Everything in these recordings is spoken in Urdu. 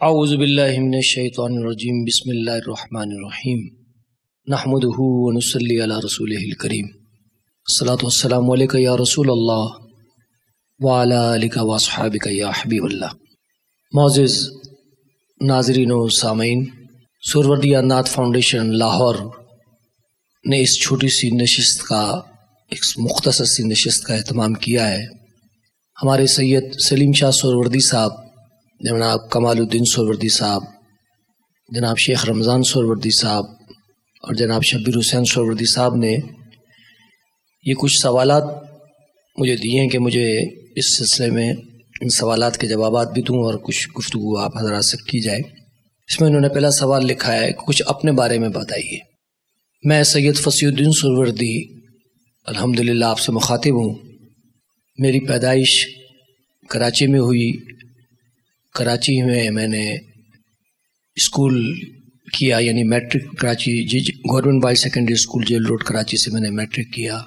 اعوذ باللہ من الشیطان الرجیم، بسم اللہ الرحمن الرحیم۔ نحمده ونصلی علی رسولہ الکریم۔ الصلاة والسلام علیکہ یا رسول اللہ وعلا علیکہ واصحابکہ یا حبیب اللہ۔ معزز ناظرین و سامعین سوروردیہ نات فاؤنڈیشن لاہور نے اس چھوٹی سی نشست کا ایک مختصر سی نشست کا اہتمام کیا ہے۔ ہمارے سید سلیم شاہ سوروردی صاحب جناب کمال الدین سوروردی صاحب، جناب شیخ رمضان سوروردی صاحب اور جناب شبیر حسین سوروردی صاحب نے یہ کچھ سوالات مجھے دیے ہیں کہ مجھے اس سلسلے میں ان سوالات کے جوابات بھی دوں اور کچھ گفتگو آپ حضرات سے کی جائے۔ اس میں انہوں نے پہلا سوال لکھا ہے کچھ اپنے بارے میں بتائیے۔ میں سید فصیح الدین سروردی الحمد للہ آپ سے مخاطب ہوں۔ میری پیدائش کراچی میں ہوئی۔ کراچی میں میں نے اسکول کیا یعنی میٹرک کراچی جی, جی، government boys secondary school jail road Karachi سے میں نے میٹرک کیا۔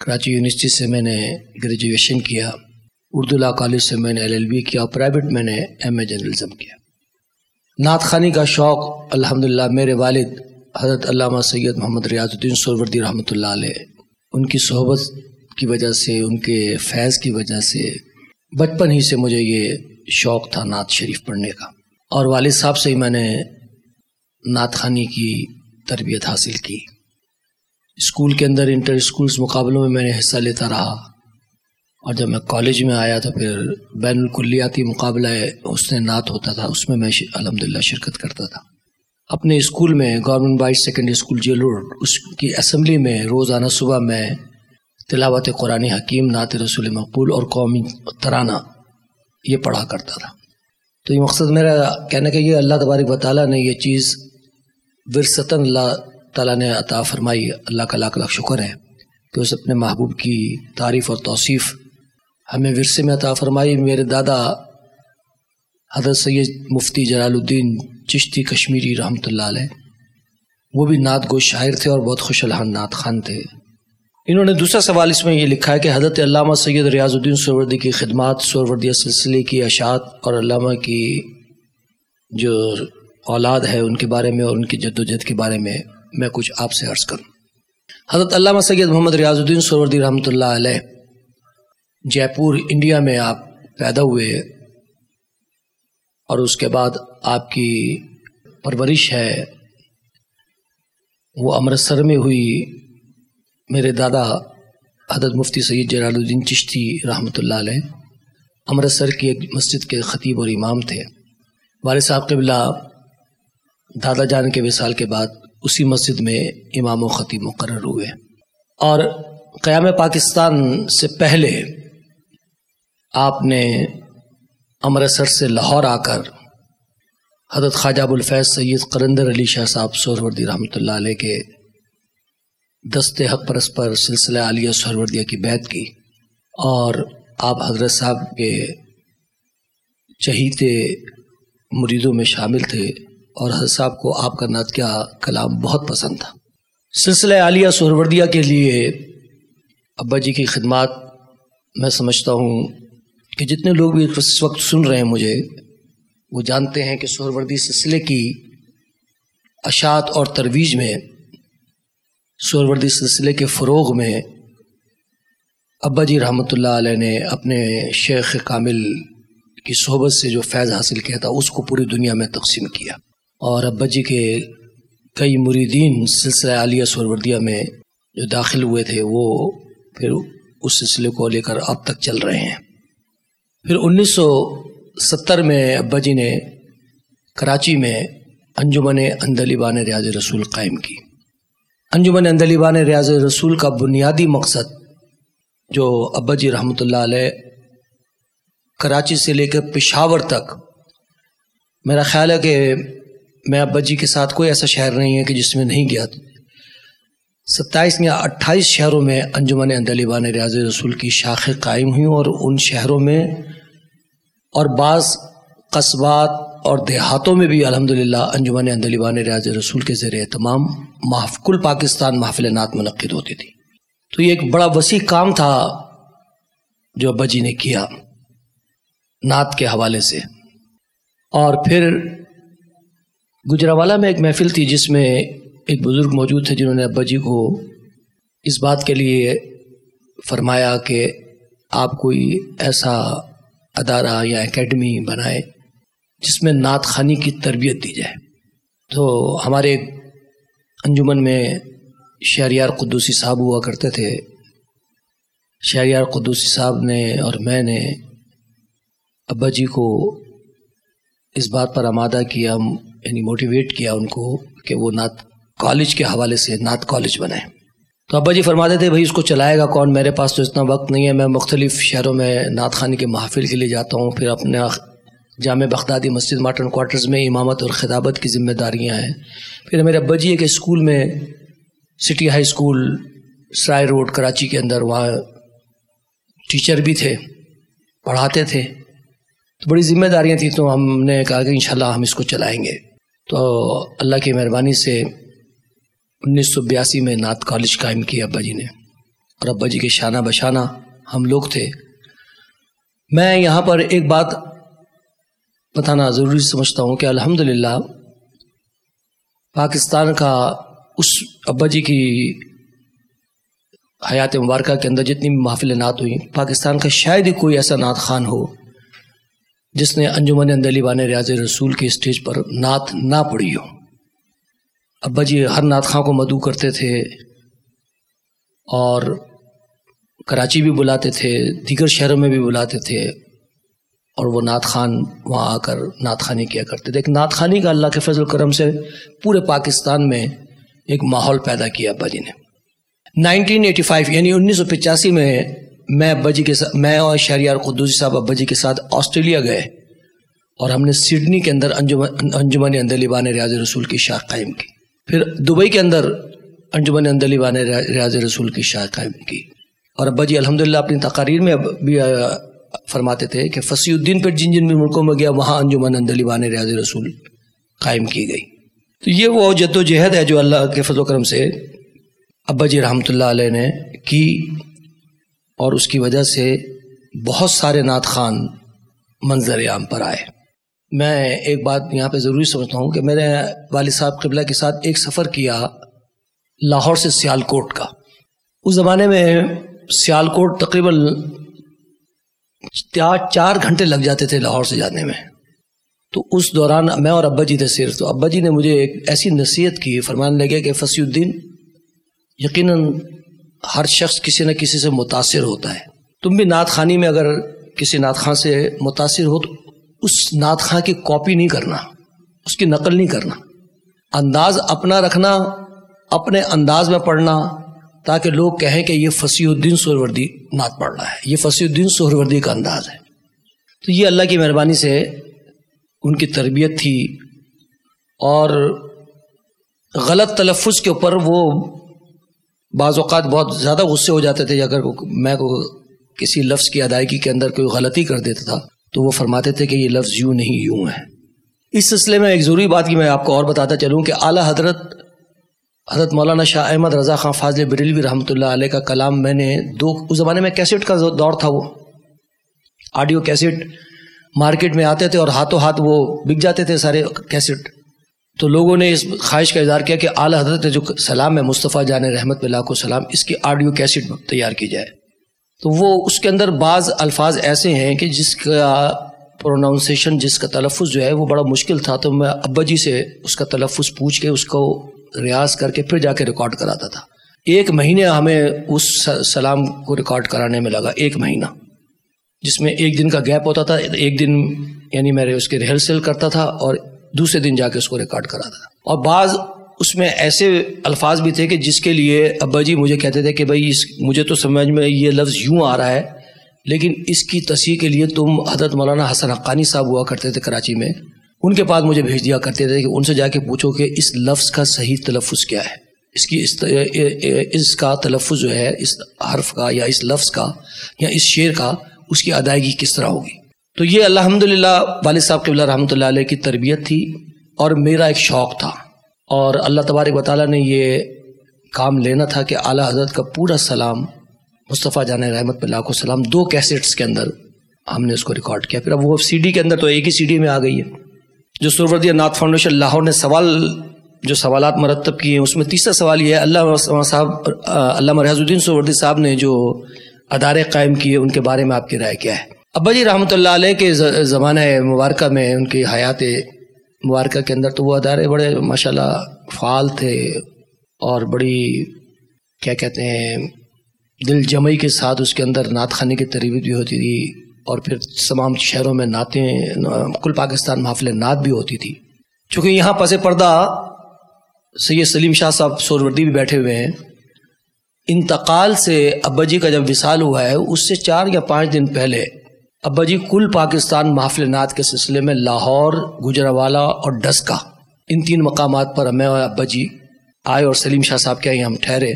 کراچی یونیورسٹی سے میں نے گریجویشن کیا۔ اردو لا کالج سے میں نے ایل ایل بی کیا اور پرائیویٹ میں نے ایم اے جرنلزم کیا۔ نعت خانی کا شوق، الحمدللہ، میرے والد حضرت علامہ سید محمد ریاض الدین سوروردی رحمۃ اللہ علیہ، ان کی صحبت کی وجہ سے، ان کے فیض کی وجہ سے، بچپن ہی سے مجھے یہ شوق تھا نعت شریف پڑھنے کا۔ اور والد صاحب سے ہی میں نے نعت خانی کی تربیت حاصل کی۔ اسکول کے اندر انٹر اسکولس مقابلوں میں میں نے حصہ لیتا رہا۔ اور جب میں کالج میں آیا تو پھر بین الکلیاتی مقابلہ حسن نعت ہوتا تھا، اس میں میں الحمد للہ شرکت کرتا تھا۔ اپنے اسکول میں government boys secondary school jail road اس کی اسمبلی میں روزانہ صبح میں تلاوت قرآن حکیم، نعت رسول مقبول اور قومی ترانہ یہ پڑھا کرتا تھا۔ تو یہ مقصد میرا کہنے کہ یہ اللہ تبارک و تعالیٰ نے یہ چیز ورثتاً اللہ تعالیٰ نے عطا فرمائی۔ اللہ کا لاکھ لاکھ شکر ہے کہ اس اپنے محبوب کی تعریف اور توصیف ہمیں ورثے میں عطا فرمائی۔ میرے دادا حضرت سید مفتی جلال الدین چشتی کشمیری رحمۃ اللہ علیہ، وہ بھی نعت گو شاعر تھے اور بہت خوش الحان نعت خان تھے۔ انہوں نے دوسرا سوال اس میں یہ لکھا ہے کہ حضرت علامہ سید ریاض الدین سوروردی کی خدمات سوروردیہ سلسلے کی اشاعت اور علامہ کی جو اولاد ہے ان کے بارے میں اور ان کی جد و جہد کے بارے میں میں کچھ آپ سے عرض کروں۔ حضرت علامہ سید محمد ریاض الدین سوروردی رحمۃ اللہ علیہ جے پور انڈیا میں آپ پیدا ہوئے اور اس کے بعد آپ کی پرورش ہے، وہ امرتسر میں ہوئی۔ میرے دادا حضرت مفتی سید جلال الدین چشتی رحمۃ اللہ علیہ امرتسر کی ایک مسجد کے خطیب اور امام تھے۔ والد صاحب قبلہ دادا جان کے وصال کے بعد اسی مسجد میں امام و خطیب مقرر ہوئے۔ اور قیام پاکستان سے پہلے آپ نے امرتسر سے لاہور آ کر حضرت خواجہ الفیض سید قرندر علی شاہ صاحب سوروردی رحمۃ اللہ علیہ کے دست حق پرس پر سلسلہ عالیہ سوروردیہ کی بیعت کی اور آپ حضرت صاحب کے چہیتے مریدوں میں شامل تھے اور حضرت صاحب کو آپ کا نعت کیا کلام بہت پسند تھا۔ سلسلہ عالیہ سہروردیہ کے لیے ابا جی کی خدمات میں سمجھتا ہوں کہ جتنے لوگ بھی اس وقت سن رہے ہیں مجھے، وہ جانتے ہیں کہ سہروردی سلسلے کی اشاعت اور ترویج میں سہروردی سلسلے کے فروغ میں ابا جی رحمۃ اللہ علیہ نے اپنے شیخ کامل کی صحبت سے جو فیض حاصل کیا تھا، اس کو پوری دنیا میں تقسیم کیا۔ اور ابا جی کے کئی مریدین سلسلہ عالیہ سوروردیہ میں جو داخل ہوئے تھے، وہ پھر اس سلسلے کو لے کر اب تک چل رہے ہیں۔ پھر انیس سو ستر میں ابا جی نے کراچی میں انجمن اندلیبان ریاض رسول قائم کی۔ انجمن اندلیبان ریاض رسول کا بنیادی مقصد، جو ابا جی رحمۃ اللہ علیہ کراچی سے لے کر پشاور تک، میرا خیال ہے کہ میں ابا جی کے ساتھ کوئی ایسا شہر نہیں ہے کہ جس میں نہیں گیا۔ ستائیس یا اٹھائیس شہروں میں انجمن اندلیبان ریاض رسول کی شاخیں قائم ہوئیں اور ان شہروں میں اور بعض قصبات اور دیہاتوں میں بھی الحمد للہ انجمن اندلیبان ریاض رسول کے زیر اہتمام محف کل پاکستان محفل نعت منعقد ہوتی تھی۔ تو یہ ایک بڑا وسیع کام تھا جو ابا جی نے کیا نعت کے حوالے سے۔ اور پھر گجراوالا میں ایک محفل تھی جس میں ایک بزرگ موجود تھے جنہوں نے ابا جی کو اس بات کے لیے فرمایا کہ آپ کوئی ایسا ادارہ یا اکیڈمی بنائے جس میں نعت خانی کی تربیت دی جائے۔ تو ہمارے انجمن میں شہریار قدوسی صاحب ہوا کرتے تھے۔ شہریار قدوسی صاحب نے اور میں نے ابا جی کو اس بات پر آمادہ کیا یعنی موٹیویٹ کیا ان کو کہ وہ نعت کالج کے حوالے سے نعت کالج بنائیں۔ تو ابا جی فرماتے تھے، بھائی اس کو چلائے گا کون؟ میرے پاس تو اتنا وقت نہیں ہے، میں مختلف شہروں میں نعت خانی کے محافل کے لیے جاتا ہوں، پھر اپنے جامع بغدادی مسجد ماٹن کوارٹرز میں امامت اور خطابت کی ذمہ داریاں ہیں۔ پھر میرے ابا جی ایک اسکول میں city high school, Sarai road, Karachi کے اندر وہاں ٹیچر بھی تھے، پڑھاتے تھے۔ تو بڑی ذمہ داریاں تھیں۔ تو ہم نے کہا کہ انشاءاللہ ہم اس کو چلائیں گے۔ تو اللہ کی مہربانی سے انیس سو بیاسی میں نعت کالج قائم کیا ابا جی نے۔ اور ابا جی کے شانہ بشانہ ہم لوگ تھے۔ میں یہاں پر ایک بات بتانا ضروری سمجھتا ہوں کہ الحمدللہ پاکستان کا اس ابا جی کی حیات مبارکہ کے اندر جتنی بھی محفل نعت ہوئیں پاکستان کا شاید ہی کوئی ایسا نعت خان ہو جس نے انجمن اندلی بان ریاض رسول کے اسٹیج پر نعت نہ پڑھی ہو۔ ابا جی ہر نعت خاں کو مدعو کرتے تھے اور کراچی بھی بلاتے تھے، دیگر شہروں میں بھی بلاتے تھے۔ اور وہ نعت خان وہاں آ کر نعت خانی کیا کرتے تھے۔ ایک نعت خانی کا اللہ کے فضل کرم سے پورے پاکستان میں ایک ماحول پیدا کیا ابا جی نے۔ نائنٹین ایٹی فائیو یعنی انیس سو پچاسی میں میں ابا جی کے ساتھ میں اور شہریار قدوسی صاحب ابا جی کے ساتھ آسٹریلیا گئے اور ہم نے سڈنی کے اندر انجمن انجمن اندلیبان ریاض رسول کی شاخ قائم کی۔ پھر دبئی کے اندر انجمن اندلیبان ریاض رسول کی شاخ قائم کی۔ اور ابا جی الحمدللہ اپنی تقاریر میں بھی فرماتے تھے کہ فصیح الدین پر جن جن بھی ملکوں میں گیا، وہاں انجمن اندلیبان ریاض رسول قائم کی گئی۔ تو یہ وہ جد و جہد ہے جو اللہ کے فضل و کرم سے ابا جی رحمۃ اللہ علیہ نے کی اور اس کی وجہ سے بہت سارے نعت خان منظر عام پر آئے۔ میں ایک بات یہاں پہ ضروری سمجھتا ہوں کہ میرے والد صاحب قبلہ کے ساتھ ایک سفر کیا لاہور سے سیال کوٹ کا۔ اس زمانے میں سیال کوٹ تقریباً چار چار گھنٹے لگ جاتے تھے لاہور سے جانے میں۔ تو اس دوران میں اور ابا جی تھے صرف۔ تو ابا جی نے مجھے ایک ایسی نصیحت کی فرمانے لگے کہ فصیح الدین، یقیناً ہر شخص کسی نہ کسی سے متاثر ہوتا ہے۔ تم بھی نعت خانی میں اگر کسی نعت خاں سے متاثر ہو تو اس نعت خاں کی کاپی نہیں کرنا، اس کی نقل نہیں کرنا۔ انداز اپنا رکھنا، اپنے انداز میں پڑھنا تاکہ لوگ کہیں کہ یہ فصیح الدین سہروردی نعت پڑھ رہا ہے، یہ فصیح الدین سہروردی کا انداز ہے۔ تو یہ اللہ کی مہربانی سے ان کی تربیت تھی اور غلط تلفظ کے اوپر وہ بعض اوقات بہت زیادہ غصے ہو جاتے تھے اگر میں کو کسی لفظ کی ادائیگی کے اندر کوئی غلطی کر دیتا تھا، تو وہ فرماتے تھے کہ یہ لفظ یوں نہیں، یوں ہے۔ اس سلسلے میں ایک ضروری بات کی میں آپ کو اور بتاتا چلوں کہ اعلیٰ حضرت حضرت مولانا شاہ احمد رضا خان فاضل بریلوی رحمۃ اللہ علیہ کا کلام میں نے دو اس زمانے میں کیسٹ کا دور تھا وہ۔ آڈیو کیسٹ مارکیٹ میں آتے تھے اور ہاتھوں ہاتھ وہ بک جاتے تھے سارے کیسٹ تو لوگوں نے اس خواہش کا اظہار کیا کہ اعلیٰ حضرت جو سلام ہے، مصطفیٰ جان رحمت اللہ کو سلام، اس کی آڈیو کیسٹ تیار کی جائے۔ تو وہ اس کے اندر بعض الفاظ ایسے ہیں کہ جس کا پروناؤنسیشن، جس کا تلفظ جو ہے وہ بڑا مشکل تھا۔ تو میں ابا جی سے اس کا تلفظ پوچھ کے اس کو ریاض کر کے پھر جا کے ریکارڈ کراتا تھا۔ ایک مہینے ہمیں اس سلام کو ریکارڈ کرانے میں لگا، ایک مہینہ۔ جس میں ایک دن کا گیپ ہوتا تھا، ایک دن یعنی میں اس کے ریہرسل کرتا تھا اور دوسرے دن جا کے اس کو ریکارڈ کراتا تھا۔ اور بعض اس میں ایسے الفاظ بھی تھے کہ جس کے لیے ابا جی مجھے کہتے تھے کہ بھائی، اس مجھے تو سمجھ میں یہ لفظ یوں آ رہا ہے، لیکن اس کی تصحیح کے لیے تم حضرت مولانا حسن حقانی صاحب ہوا کرتے تھے کراچی میں۔ ان کے پاس مجھے بھیج دیا کرتے تھے کہ ان سے جا کے پوچھو کہ اس لفظ کا صحیح تلفظ کیا ہے۔ اس کی اس اس کا تلفظ جو ہے، اس حرف کا یا اس لفظ کا یا اس شعر کا، اس کی ادائیگی کس طرح ہوگی؟ تو یہ الحمد للہ والد صاحب قبلہ رحمۃ اللہ علیہ کی تربیت تھی اور میرا ایک شوق تھا۔ اور اللہ تبارک و تعالیٰ نے یہ کام لینا تھا کہ اعلیٰ حضرت کا پورا سلام، مصطفیٰ جان رحمت اللہ کو سلام، دو کیسٹس کے اندر ہم نے اس کو ریکارڈ کیا۔ پھر اب وہ سی ڈی کے اندر تو ایک ہی سی ڈی میں آ گئی ہے۔ جو سروردی نعت فاؤنڈیشن لاہور نے سوال، جو سوالات مرتب کیے ہیں، اس میں تیسرا سوال یہ ہے، اللہ صاحب، علامہ ریاض الدین سوردی صاحب نے جو ادارے قائم کیے، ان کے بارے میں آپ کی رائے کیا ہے؟ ابا جی رحمۃ اللہ علیہ کے زمانہ مبارکہ میں، ان کی حیات مبارکہ کے اندر تو وہ ادارے بڑے ماشاء اللہ فعال تھے اور بڑی، کیا کہتے ہیں، دل جمعی کے ساتھ اس کے اندر نعت خانی کی تربیت بھی ہوتی تھی۔ اور پھر تمام شہروں میں نعتیں، کل پاکستان محافل نعت بھی ہوتی تھی۔ چونکہ یہاں پس پردہ سید سلیم شاہ صاحب سوروردی بھی بیٹھے ہوئے ہیں۔ انتقال سے ابا جی کا جب وصال ہوا ہے، اس سے چار یا پانچ دن پہلے ابا جی کل پاکستان محافل نعت کے سلسلے میں لاہور گجراوالا اور ڈسکا، ان تین مقامات پر میں اور ابا جی آئے اور سلیم شاہ صاحب کے ہم ٹھہرے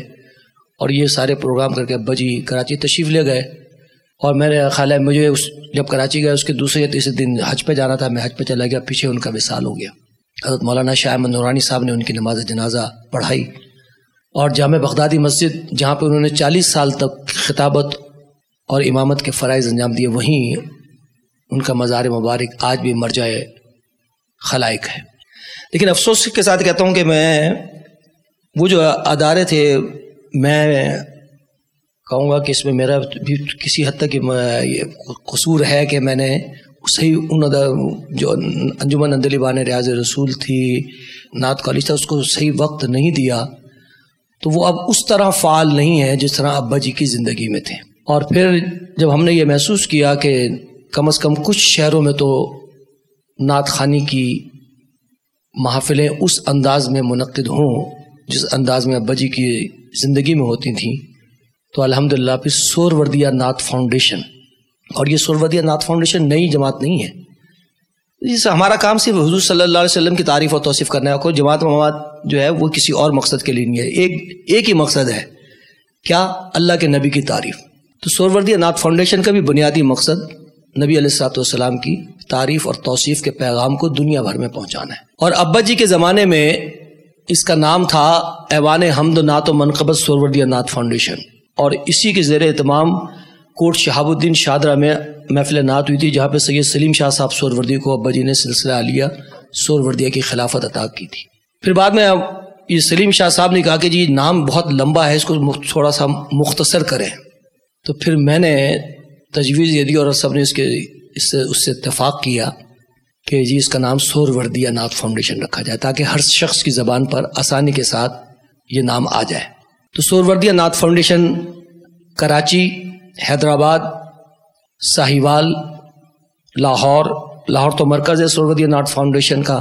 اور یہ سارے پروگرام کر کے ابا جی کراچی تشریف لے گئے۔ اور میرے خیال ہے مجھے اس جب کراچی گئے اس کے دوسرے یا تیسرے دن حج پہ جانا تھا، میں حج پہ چلا گیا، پیچھے ان کا وصال ہو گیا۔ حضرت مولانا شاہ احمد نورانی صاحب نے ان کی نماز جنازہ پڑھائی۔ اور جامع بغدادی مسجد، جہاں پہ انہوں نے چالیس سال تک خطابت اور امامت کے فرائض انجام دیے، وہیں ان کا مزار مبارک آج بھی مر جائے خلائق ہے۔ لیکن افسوس کے ساتھ کہتا ہوں کہ میں وہ جو ادارے تھے، میں کہوں گا کہ اس میں میرا بھی کسی حد تک یہ قصور ہے کہ میں نے صحیح ان جو انجمن اندلی بان ریاض رسول تھی، نعت کالج تھا، اس کو صحیح وقت نہیں دیا۔ تو وہ اب اس طرح فعال نہیں ہے جس طرح ابا جی کی زندگی میں تھے۔ اور پھر جب ہم نے یہ محسوس کیا کہ کم از کم کچھ شہروں میں تو نعت خانی کی محافلیں اس انداز میں منعقد ہوں جس انداز میں ابا جی کی زندگی میں ہوتی تھیں۔ تو الحمد للہ پھر سور وردیہ نعت فاؤنڈیشن، اور یہ سور وردیہ نعت فاؤنڈیشن نئی جماعت نہیں ہے۔ جس ہمارا کام صرف حضور صلی اللہ علیہ وسلم کی تعریف اور توصیف کرنا ہے کوئی جماعت مواد جو ہے وہ کسی اور مقصد کے لیے نہیں ہے۔ ایک ایک ہی مقصد ہے، کیا اللہ کے نبی کی تعریف۔ تو سوروردی نعت فاؤنڈیشن کا بھی بنیادی مقصد نبی علیہ السلاۃ والسلام کی تعریف اور توصیف کے پیغام کو دنیا بھر میں پہنچانا ہے۔ اور ابا جی کے زمانے میں اس کا نام تھا ایوان حمد و نعت و منقبت سوروردی نعت فاؤنڈیشن۔ اور اسی کے زیر اہتمام کوٹ شہاب الدین شادرہ میں محفل نعت ہوئی تھی، جہاں پہ سید سلیم شاہ صاحب سوروردی کو ابا جی نے سلسلہ عالیہ سوروردیہ کی خلافت عطا کی تھی۔ پھر بعد میں یہ سلیم شاہ صاحب نے کہا کہ جی نام بہت لمبا ہے، اس کو تھوڑا سا مختصر کریں۔ تو پھر میں نے تجویز یہ دی اور سب نے اس کے اس سے اس سے اتفاق کیا کہ جی اس کا نام سور وردیہ نعت فاؤنڈیشن رکھا جائے تاکہ ہر شخص کی زبان پر آسانی کے ساتھ یہ نام آ جائے۔ تو سور وردیہ نعت فاؤنڈیشن، کراچی، حیدرآباد، ساہیوال، لاہور لاہور تو مرکز ہے سور وردیہ نعت فاؤنڈیشن کا،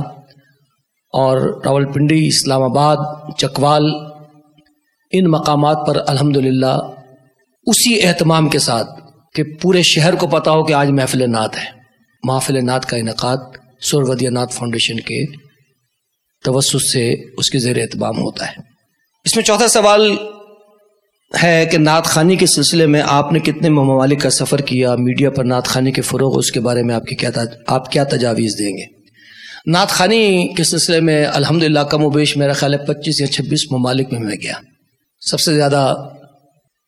اور راول پنڈی اسلام آباد، چکوال، ان مقامات پر الحمد اسی اہتمام کے ساتھ کہ پورے شہر کو پتا ہو کہ آج محفل نعت ہے۔ محفل نعت کا انعقاد سورودیہ نعت فاؤنڈیشن کے توسط سے اس کے زیر اہتمام ہوتا ہے۔ اس میں چوتھا سوال ہے کہ نعت خانی کے سلسلے میں آپ نے کتنے ممالک کا سفر کیا، میڈیا پر نعت خانی کے فروغ، اس کے بارے میں آپ کی کیا آپ کیا تجاویز دیں گے؟ نعت خانی کے سلسلے میں الحمد للہ کم و بیش میرا خیال ہے پچیس یا چھبیس ممالک میں میں گیا۔ سب سے زیادہ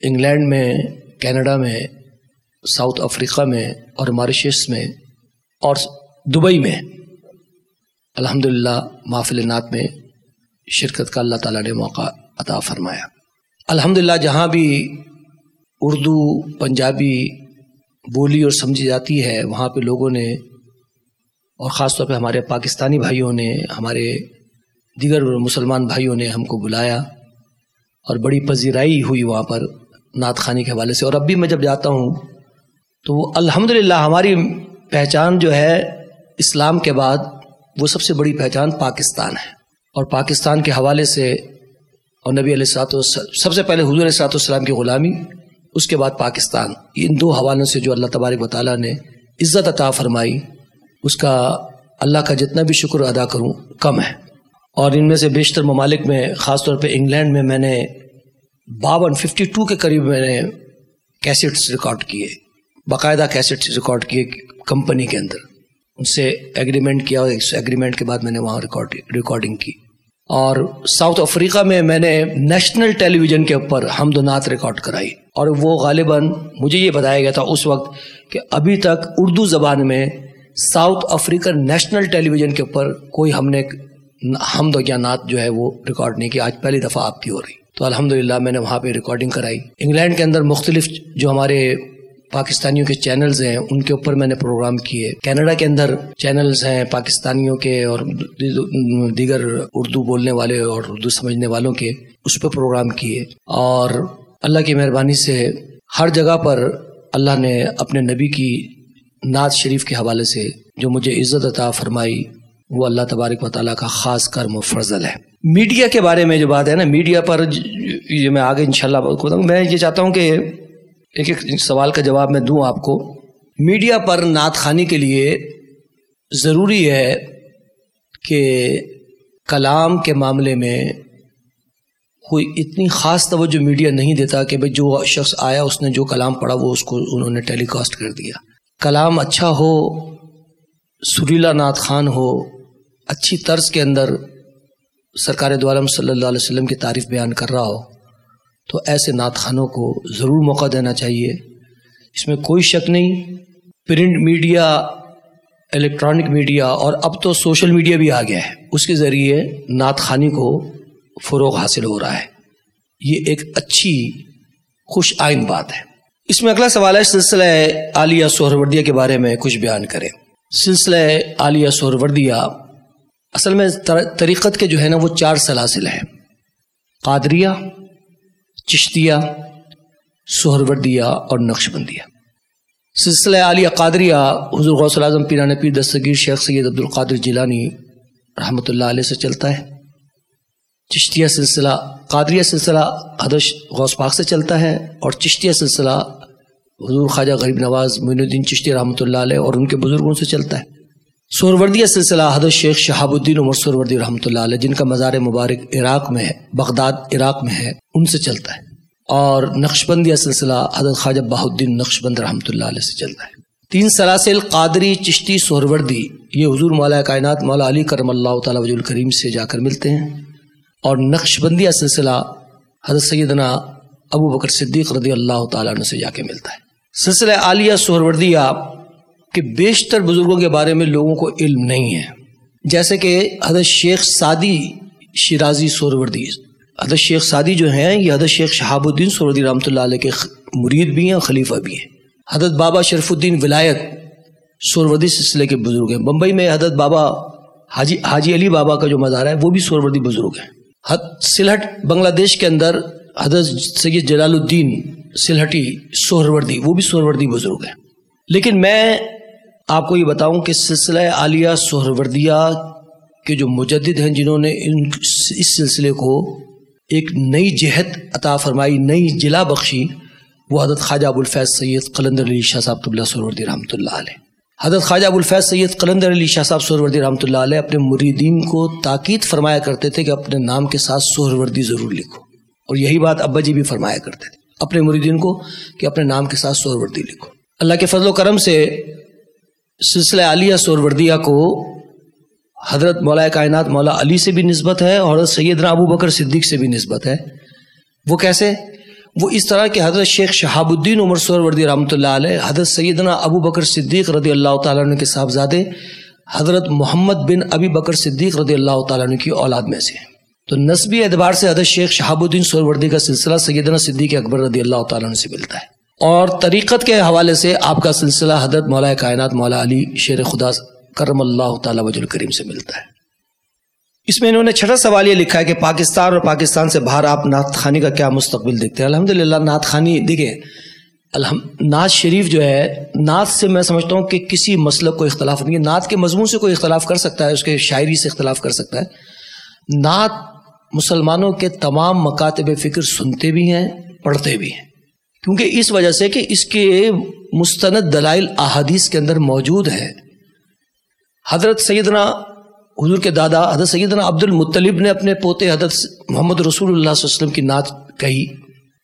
انگلینڈ میں، کینیڈا میں، ساؤتھ افریقہ میں اور ماریشس میں اور دبئی میں الحمد للہ محفل نعت میں شرکت کا اللہ تعالیٰ نے موقع عطا فرمایا۔ الحمد للہ جہاں بھی اردو، پنجابی بولی اور سمجھی جاتی ہے، وہاں پہ لوگوں نے اور خاص طور پہ ہمارے پاکستانی بھائیوں نے، ہمارے دیگر مسلمان بھائیوں نے ہم کو بلایا اور بڑی پذیرائی ہوئی وہاں پر نعت خانی کے حوالے سے۔ اور اب بھی میں جب جاتا ہوں تو الحمد ہماری پہچان جو ہے اسلام کے بعد وہ سب سے بڑی پہچان پاکستان ہے۔ اور پاکستان کے حوالے سے اور نبی علیہ السلاۃ سب سے پہلے حضور علیہ السلام کی غلامی، اس کے بعد پاکستان۔ ان دو حوالوں سے جو اللہ تبارک و تعالیٰ نے عزت عطا فرمائی، اس کا اللہ کا جتنا بھی شکر ادا کروں، کم ہے۔ اور ان میں سے بیشتر ممالک میں، خاص طور پہ انگلینڈ میں میں نے باون، ففٹی ٹو کے قریب میں نے کیسٹس ریکارڈ کیے، باقاعدہ کیسٹس ریکارڈ کیے کمپنی کے اندر۔ ان سے ایگریمنٹ کیا اور اس ایگریمنٹ کے بعد میں نے وہاں ریکارڈنگ کی۔ اور ساؤتھ افریقہ میں میں نے نیشنل ٹیلی ویژن کے اوپر حمد و نعت ریکارڈ کرائی اور وہ غالباً مجھے یہ بتایا گیا تھا اس وقت کہ ابھی تک اردو زبان میں South African national television کے اوپر کوئی ہم نے حمد و نعت جو ہے وہ ریکارڈ نہیں کیا۔ آج پہلی دفعہ آپ کی ہو رہی۔ تو الحمدللہ میں نے وہاں پہ ریکارڈنگ کرائی۔ انگلینڈ کے اندر مختلف جو ہمارے پاکستانیوں کے چینلز ہیں، ان کے اوپر میں نے پروگرام کیے۔ کینیڈا کے اندر چینلز ہیں پاکستانیوں کے اور دیگر اردو بولنے والے اور اردو سمجھنے والوں کے، اس پہ پروگرام کیے۔ اور اللہ کی مہربانی سے ہر جگہ پر اللہ نے اپنے نبی کی نعت شریف کے حوالے سے جو مجھے عزت عطا فرمائی، وہ اللہ تبارک و تعالیٰ کا خاص کرم و فضل ہے۔ میڈیا کے بارے میں جو بات ہے نا، میڈیا پر یہ میں آگے انشاءاللہ شاء اللہ میں یہ چاہتا ہوں کہ ایک ایک سوال کا جواب میں دوں آپ کو۔ میڈیا پر نعت خانی کے لیے ضروری ہے کہ کلام کے معاملے میں کوئی اتنی خاص توجہ میڈیا نہیں دیتا کہ بھائی جو شخص آیا اس نے جو کلام پڑھا وہ اس کو انہوں نے ٹیلی کاسٹ کر دیا۔ کلام اچھا ہو، سریلا نعت خان ہو، اچھی طرز کے اندر سرکار دعالم صلی اللہ علیہ وسلم کی تعریف بیان کر رہا ہو تو ایسے نعت خانوں کو ضرور موقع دینا چاہیے۔ اس میں کوئی شک نہیں، پرنٹ میڈیا، الیکٹرانک میڈیا اور اب تو سوشل میڈیا بھی آ گیا ہے۔ اس کے ذریعے نعت خانی کو فروغ حاصل ہو رہا ہے۔ یہ ایک اچھی خوش آئند بات ہے۔ اس میں اگلا سوال ہے، سلسلہ عالیہ سہروردیہ کے بارے میں کچھ بیان کریں۔ سلسلہ عالیہ سہروردیہ اصل میں طریقت کے جو ہے نا، وہ چار سلاسل ہیں۔ قادریہ چشتیہ، سہروردیہ اور نقش بندیہ سلسلہ عالیہ قادریہ، حضور غوث العظم پیران پیر دستگیر شیخ سید عبد القادر جیلانی رحمۃ اللہ علیہ سے چلتا ہے۔ چشتیہ سلسلہ، قادریہ سلسلہ حدش غوث پاک سے چلتا ہے اور چشتیہ سلسلہ حضور خواجہ غریب نواز معین الدین چشتی رحمۃ اللہ علیہ اور ان کے بزرگوں سے چلتا ہے۔ سوروردیہ سلسلہ حضرت شیخ شہاب الدین عمر سوروردی رحمۃ اللہ علیہ، جن کا مزار مبارک عراق میں ہے، بغداد، عراق میں ہے، ان سے چلتا ہے۔ اور نقش بندیہ سلسلہ حضرت خواجہ بہ الدین نقش بند رحمۃ اللہ علیہ سے چلتا ہے۔ تین سلاسل قادری چشتی سہروردی یہ حضور مولا کائنات مولا علی کرم اللہ تعالیٰ وجہ الکریم سے جا کر ملتے ہیں۔ اور نقش بندیہ سلسلہ حضرت سیدنا ابو بکر صدیق رضی اللہ تعالیٰ عنہ سے جا کے ملتا ہے۔ سلسلہ عالیہ سہروردیہ کہ بیشتر بزرگوں کے بارے میں لوگوں کو علم نہیں ہے۔ جیسے کہ حضرت شیخ سعدی شیرازی سوروردی، حضرت شیخ سعدی جو ہیں، یہ حضرت شیخ شہاب الدین سوروردی رحمۃ اللہ علیہ کے مرید بھی ہیں خلیفہ بھی ہیں۔ حضرت بابا شرف الدین ولایت سوروردی سلسلے کے بزرگ ہیں۔ بمبئی میں حضرت بابا حاجی حاجی علی بابا کا جو مزار ہے، وہ بھی سوروردی بزرگ ہیں۔ سلہٹ بنگلہ دیش کے اندر حضرت سید جلال الدین سلہٹی سہروردی وہ بھی سہروردی بزرگ ہیں۔ لیکن میں آپ کو یہ بتاؤں کہ سلسلہ عالیہ سہروردیہ کے جو مجدد ہیں جنہوں نے ان اس سلسلے کو ایک نئی جہت عطا فرمائی، نئی جلا بخشی، وہ حضرت خواجہ ابوالفیض سید قلندر علی شاہ صاحب قبلہ سہروردی رحمۃ اللہ علیہ۔ حضرت خواجہ ابوالفیض سید قلندر علی شاہ صاحب سہروردی رحمۃ اللہ علیہ اپنے مریدین کو تاکید فرمایا کرتے تھے کہ اپنے نام کے ساتھ سہروردی ضرور لکھو۔ اور یہی بات ابا جی بھی فرمایا کرتے تھے، اپنے مریدین کو کہ اپنے نام کے ساتھ سہروردی لکھو۔ اللہ کے فضل و کرم سے سلسلہ علیہ سوروردیہ کو حضرت مولا کائنات مولا علی سے بھی نسبت ہے اور حضرت سیدنا ابو بکر صدیق سے بھی نسبت ہے۔ وہ کیسے؟ وہ اس طرح کہ حضرت شیخ شہاب الدین عمر سوروردی رحمۃ اللہ علیہ، حضرت سیدنا ابو بکر صدیق رضی اللہ تعالیٰ عنہ کے صاحبزادے، حضرت محمد بن ابی بکر صدیق رضی اللہ تعالیٰ عنہ کی اولاد میں سے۔ تو نسبی اعتبار سے حضرت شیخ شہاب الدین سوروردی کا سلسلہ سیدنا صدیق اکبر رضی اللہ تعالیٰ عنہ سے ملتا ہے۔ اور طریقت کے حوالے سے آپ کا سلسلہ حضرت مولا کائنات مولا علی شیر خدا کرم اللہ تعالیٰ وج الکریم سے ملتا ہے۔ اس میں انہوں نے چھٹا سوال یہ لکھا ہے کہ پاکستان اور پاکستان سے باہر آپ نعت خانی کا کیا مستقبل دیکھتے ہیں؟ الحمد للہ نعت خانی، دیکھیں الحمد نعت شریف جو ہے، نعت سے میں سمجھتا ہوں کہ کسی مسلک کو اختلاف نہیں ہے۔ نعت کے مضمون سے کوئی اختلاف کر سکتا ہے، اس کے شاعری سے اختلاف کر سکتا ہے۔ نعت مسلمانوں کے تمام مکاتب فکر سنتے بھی ہیں، پڑھتے بھی ہیں۔ کیونکہ اس وجہ سے کہ اس کے مستند دلائل احادیث کے اندر موجود ہے حضرت سیدنا حضور کے دادا، حضرت سیدنا عبد المطلب نے اپنے پوتے حضرت محمد رسول اللہ صلی اللہ علیہ وسلم کی نعت کہی۔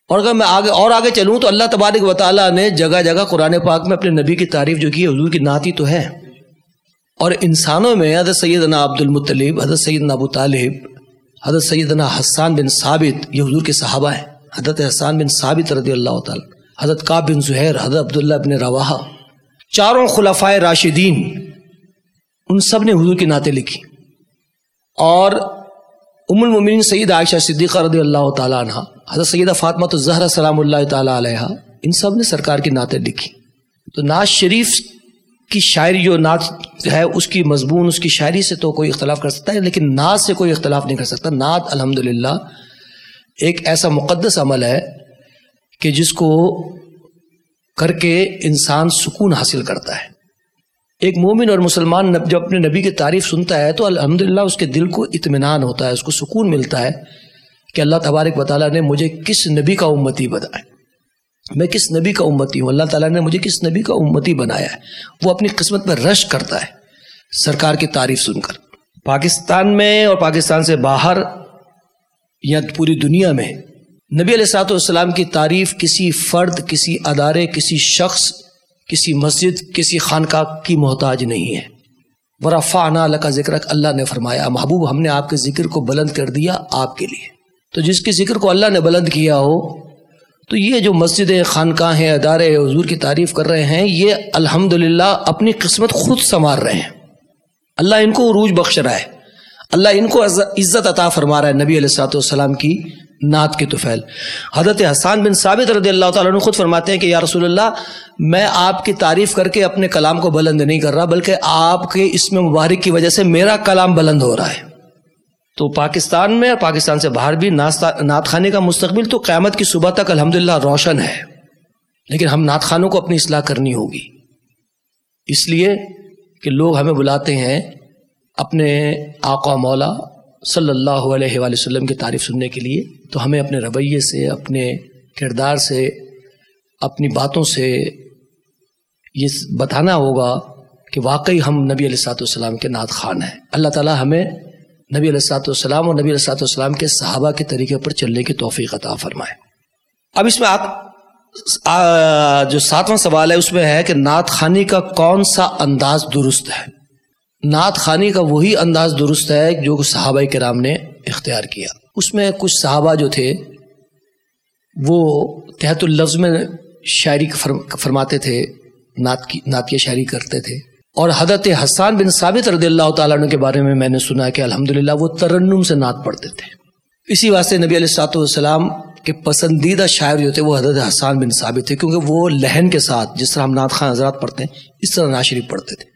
اور اگر میں آگے اور آگے چلوں تو اللہ تبارک و تعالیٰ نے جگہ جگہ قرآن پاک میں اپنے نبی کی تعریف جو کی ہے، حضور کی نعت ہی تو ہے۔ اور انسانوں میں حضرت سیدنا عبد المطلب، حضرت سیدنا ابو طالب، حضرت سیدنا حسان بن ثابت، یہ حضور کے صحابہ ہیں۔ حضرت حسان بن ثابت رضی اللہ تعالیٰ حضرت کا بن زہیر، حضرت عبداللہ بن روا چاروں خلفائے راشدین، ان سب نے حضور کی نعتیں لکھی۔ اور ام المومنین سید عائشہ صدیقہ رضی اللہ تعالیٰ عنہ، حضرت سیدہ فاطمہ تو زہرہ سلام اللہ تعالیٰ علیہ ان سب نے سرکار کی نعتیں لکھی۔ تو نعت شریف کی شاعری جو نعت ہے، اس کی مضمون، اس کی شاعری سے تو کوئی اختلاف کر سکتا ہے، لیکن نعت سے کوئی اختلاف نہیں کر سکتا۔ نعت الحمد ایک ایسا مقدس عمل ہے کہ جس کو کر کے انسان سکون حاصل کرتا ہے۔ ایک مومن اور مسلمان جب اپنے نبی کی تعریف سنتا ہے تو الحمدللہ اس کے دل کو اطمینان ہوتا ہے، اس کو سکون ملتا ہے کہ اللہ تبارک و تعالیٰ نے مجھے کس نبی کا امتی بنایا میں کس نبی کا امتی ہوں؟ اللہ تعالیٰ نے مجھے کس نبی کا امتی بنایا ہے؟ وہ اپنی قسمت میں رش کرتا ہے۔ سرکار کی تعریف سن کر۔ پاکستان میں اور پاکستان سے باہر یا پوری دنیا میں، نبی علیہ سات والسلام کی تعریف کسی فرد، کسی ادارے، کسی شخص، کسی مسجد، کسی خانقاہ کی محتاج نہیں ہے۔ ورفا اللہ کا ذکر اللہ نے فرمایا، محبوب، ہم نے آپ کے ذکر کو بلند کر دیا آپ کے لیے۔ تو جس کے ذکر کو اللہ نے بلند کیا ہو، تو یہ جو مسجدیں خانقاہ ہیں ادارے، حضور کی تعریف کر رہے ہیں، یہ الحمد اپنی قسمت خود سنوار رہے ہیں۔ اللہ ان کو عروج بخش رہا ہے۔ اللہ ان کو عزت عطا فرما رہا ہے نبی علیہ السلاۃ والسلام کی نعت کی توفیل۔ حضرت حسان بن ثابت رضی اللہ تعالیٰ عنہ خود فرماتے ہیں کہ یا رسول اللہ، میں آپ کی تعریف کر کے اپنے کلام کو بلند نہیں کر رہا، بلکہ آپ کے اس میں مبارک کی وجہ سے میرا کلام بلند ہو رہا ہے۔ تو پاکستان میں اور پاکستان سے باہر بھی نعت خانے کا مستقبل تو قیامت کی صبح تک الحمدللہ روشن ہے۔ لیکن ہم نعت خانوں کو اپنی اصلاح کرنی ہوگی۔ اس لیے کہ لوگ ہمیں بلاتے ہیں اپنے آقا مولا صلی اللہ علیہ وآلہ وسلم کی تعریف سننے کے لیے تو ہمیں اپنے رویے سے، اپنے کردار سے، اپنی باتوں سے یہ بتانا ہوگا کہ واقعی ہم نبی علیہ السلاۃ والسلام کے نعت خان ہیں۔ اللہ تعالیٰ ہمیں نبی علیہ السلاۃ والسلام اور نبی علیہ السلاۃ والسلام کے صحابہ کے طریقے پر چلنے کی توفیق عطا فرمائے۔ اب اس میں آپ جو ساتواں سوال ہے، اس میں ہے کہ نعت خانی کا کون سا انداز درست ہے؟ نعت خانی کا وہی انداز درست ہے جو صحابہ کرام نے اختیار کیا۔ اس میں کچھ صحابہ جو تھے، وہ تحت اللفظ میں شاعری فرماتے تھے، نعت کی نعت کی شاعری کرتے تھے۔ اور حضرت حسان بن ثابت رضی اللہ تعالیٰ عنہ کے بارے میں میں نے سنا کہ الحمدللہ وہ ترنم سے نعت پڑھتے تھے۔ اسی واسطے نبی علیہ السلاۃ والسلام کے پسندیدہ شاعر جو تھے، وہ حضرت حسان بن ثابت تھے، کیونکہ وہ لہن کے ساتھ جس طرح ہم نعت خان حضرات پڑھتے ہیں، اس طرح ناشری پڑھتے تھے۔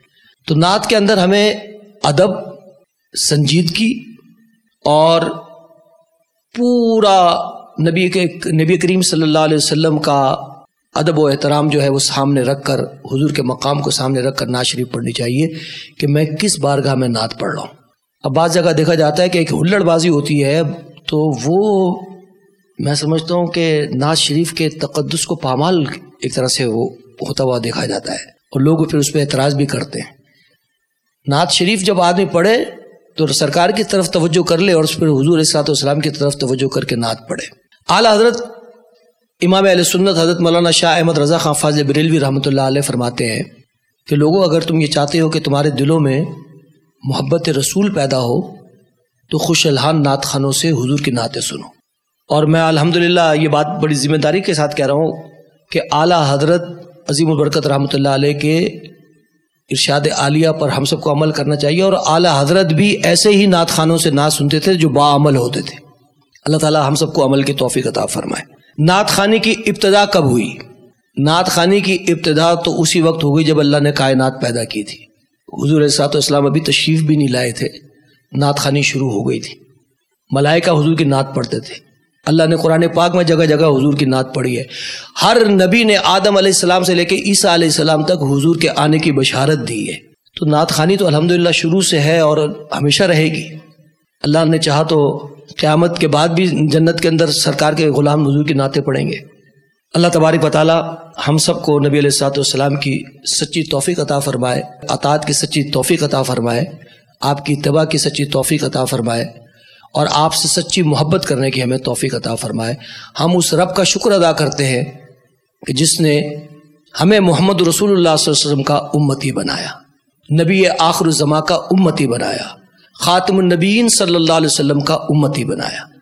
تو نعت کے اندر ہمیں ادب، سنجیدگی اور پورا نبی کے، نبی کریم صلی اللہ علیہ وسلم کا ادب و احترام جو ہے وہ سامنے رکھ کر، حضور کے مقام کو سامنے رکھ کر نعت شریف پڑھنی چاہیے کہ میں کس بارگاہ میں نعت پڑھ رہا ہوں۔ اب بعض جگہ دیکھا جاتا ہے کہ ایک ہلڑ بازی ہوتی ہے، تو وہ میں سمجھتا ہوں کہ نعت شریف کے تقدس کو پامال ایک طرح سے وہ ہوتا ہوا دیکھا جاتا ہے اور لوگ پھر اس پہ اعتراض بھی کرتے ہیں۔ نعت شریف جب آدمی پڑھے تو سرکار کی طرف توجہ کر لے اور اس پر حضور اسلاط والسلام کی طرف توجہ کر کے نعت پڑھے۔ اعلیٰ حضرت امام علیہ سنت حضرت مولانا شاہ احمد رضا خان فاضل بریلوی رحمۃ اللہ علیہ فرماتے ہیں کہ لوگوں، اگر تم یہ چاہتے ہو کہ تمہارے دلوں میں محبت رسول پیدا ہو، تو خوش الحان نعت خانوں سے حضور کی نعتیں سنو۔ اور میں الحمد یہ بات بڑی ذمہ داری کے ساتھ کہہ رہا ہوں کہ اعلیٰ حضرت عظیم البرکت رحمۃ اللہ علیہ کے ارشاد عالیہ پر ہم سب کو عمل کرنا چاہیے اور اعلیٰ حضرت بھی ایسے ہی نعت خانوں سے نعت سنتے تھے جو با عمل ہوتے تھے۔ اللہ تعالیٰ ہم سب کو عمل کی توفیق عطا فرمائے۔ نعت خانی کی ابتدا کب ہوئی؟ نعت خانی کی ابتدا تو اسی وقت ہو گئی جب اللہ نے کائنات پیدا کی تھی۔ حضور سات اسلام ابھی تشریف بھی نہیں لائے تھے۔ نعت خانی شروع ہو گئی تھی۔ ملائکہ حضور کی نعت پڑھتے تھے۔ اللہ نے قرآن پاک میں جگہ جگہ حضور کی نعت پڑھی ہے۔ ہر نبی نے آدم علیہ السلام سے لے کے عیسیٰ علیہ السلام تک حضور کے آنے کی بشارت دی ہے۔ تو نعت خانی تو الحمدللہ شروع سے ہے اور ہمیشہ رہے گی۔ اللہ نے چاہا تو قیامت کے بعد بھی جنت کے اندر سرکار کے غلام حضور کی نعتیں پڑھیں گے۔ اللہ تبارک و تعالیٰ ہم سب کو نبی علیہ السلاۃ والسلام کی سچی توفیق عطا فرمائے، اطاعت کی سچی توفیق عطا فرمائے، آپ کی اتباع کی سچی توفیق عطا فرمائے۔ اور آپ سے سچی محبت کرنے کی ہمیں توفیق عطا فرمائے۔ ہم اس رب کا شکر ادا کرتے ہیں کہ جس نے ہمیں محمد رسول اللہ صلی اللہ علیہ وسلم کا امتی بنایا۔ نبی آخر الزما کا امتی بنایا۔ خاتم النبین صلی اللہ علیہ وسلم کا امتی بنایا۔